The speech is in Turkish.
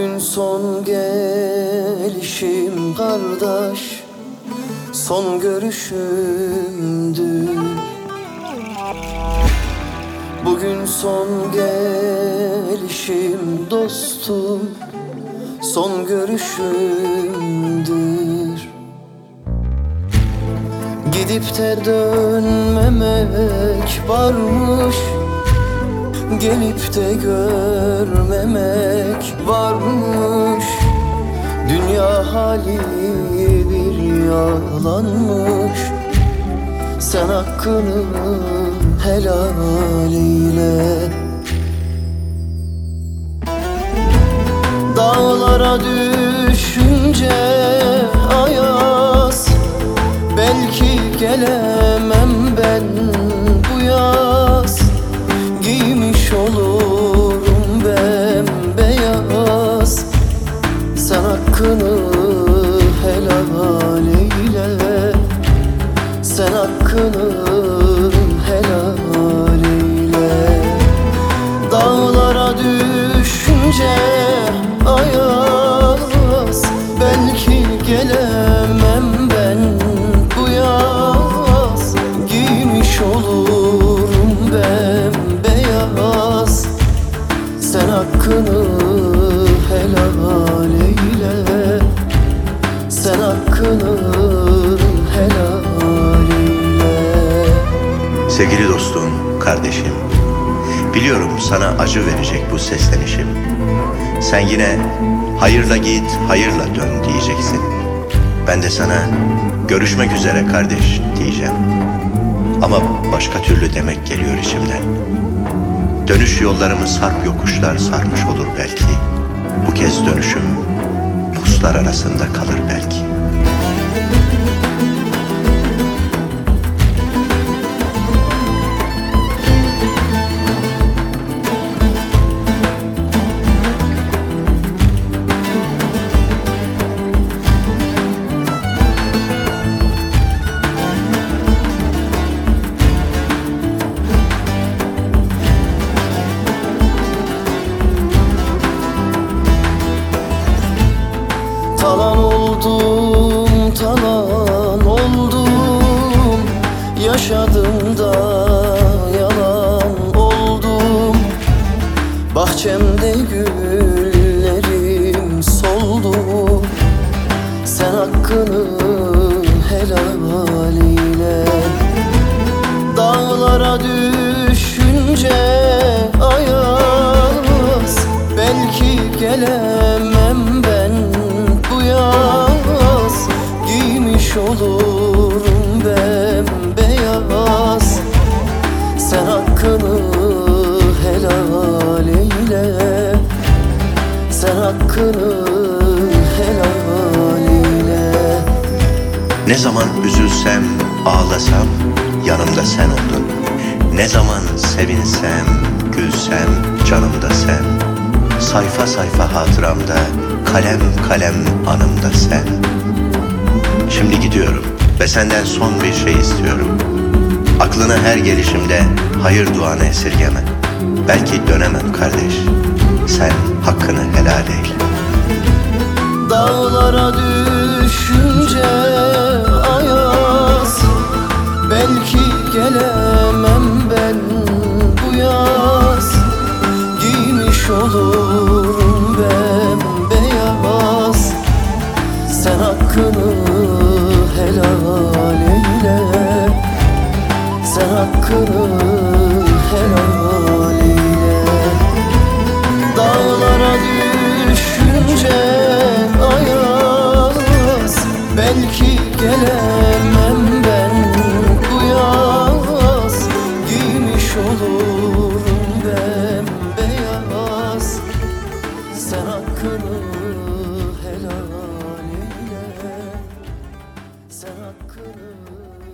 Bugün son gelişim kardeş. Son görüşümdür. Bugün son gelişim dostum. Son görüşümdür. Gidip de dönmemek varmış Gelip de görmemek varmış. Dünya hali bir yalanmış. Sen hakkını helal eyle. Dağlara düşünce Sen hakkını helal eyle Dağlara düşünce ayaz Belki gelemem ben bu yaz. Giymiş olurum bembeyaz Sen hakkını helal eyle. Sen hakkını Sevgili dostum, kardeşim. Biliyorum sana acı verecek bu seslenişim. Sen yine hayırla git, hayırla dön diyeceksin. Ben de sana görüşmek üzere kardeş diyeceğim. Ama başka türlü demek geliyor içimden. Dönüş yollarımı sarp yokuşlar sarmış olur belki. Bu kez dönüşüm puslar arasında kalır belki. Yaşadım da yalan oldum. Bahçemde güllerim soldu. Sen hakkını helal eyle Dağlara düşünce ayaz Belki gelemem ben bu yaz. Giymiş olurum Ne zaman üzülsem, ağlasam yanımda sen oldun. Ne zaman sevinsem, gülsem canımda sen. Sayfa sayfa hatıramda, kalem kalem anımda sen. Şimdi gidiyorum ve senden son bir şey istiyorum. Aklına her gelişimde hayır duanı esirgeme. Belki dönemem kardeş. Sen hakkını helal eyle. Dağlara düşünce ayaz Belki gelemem ben bu yaz Giymiş olurum bembeyaz Sen hakkını helal eyle Sen hakkını helal Gelemem ben bu yaz Giymiş olurum ben beyaz. Sen hakkını helal eyle Sen hakkını